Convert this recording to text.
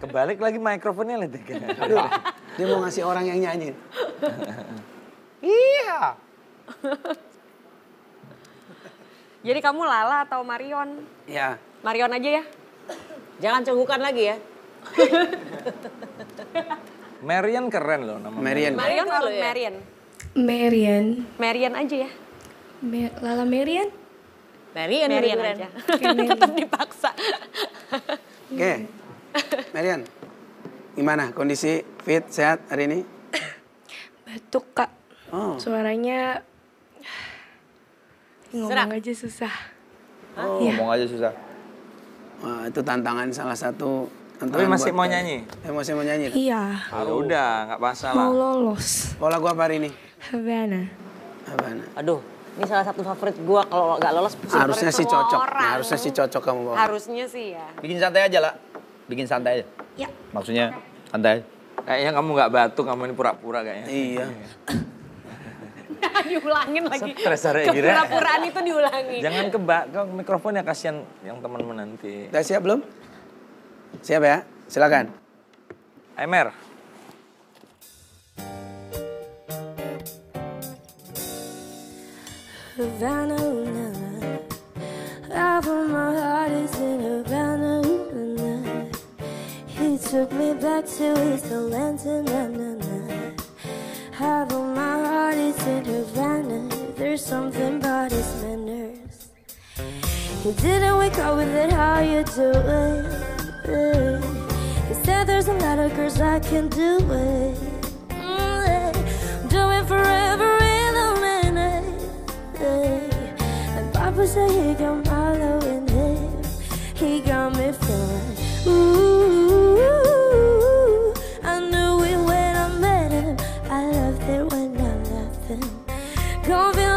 Kebalik lagi mikrofonnya. Aduh, dia mau ngasih orang yang nyanyi. Iya. Jadi kamu Lala atau Marion? Ya, Marion aja ya. Jangan cenggukan lagi ya. Marian keren loh nama. Marion Marion atau ya? Marion? Marian. Marion aja ya. Me- Lala Marian? Marian, Marion Marian. aja. Tetap dipaksa. Oke, Marian. Gimana kondisi fit, sehat hari ini? Batuk, Kak. Oh, Suaranya Serak. ngomong aja susah. Oh, Iya. ngomong aja susah. wah, itu tantangan salah satu Tapi masih mau nyanyi? Eh, masih mau nyanyi? Iya, Ya udah, nggak masalah. mau lolos. Mau lagu apa hari ini? Havana. Habana. Aduh, ini salah satu favorit gua kalau nggak lolos. Harusnya sih cocok. orang. Nah, harusnya sih cocok kamu bawa. Harusnya sih ya. Bikin santai aja lah. Bikin santai aja. Ya. Maksudnya santai. Kayaknya kamu nggak batuk, kamu ini pura-pura kayaknya. Iya. diulangin lagi. Stres hari ini, Ra. Kepura-puraan itu diulangi. Jangan kebak, ke mikrofonnya kasihan yang teman-teman nanti. Udah siap belum? Siap ya? Silakan. Emer, Havana, to his Atlanta, na, na, na. Half of my heart is in Havana. There's something about his manners. He didn't wake up with it, how you doing? He said there's a lot of girls that can do it. Mm, Do it forever in a minute. And Papa said he got Milo in him. He got me feeling. Ooh, heaven. Convinced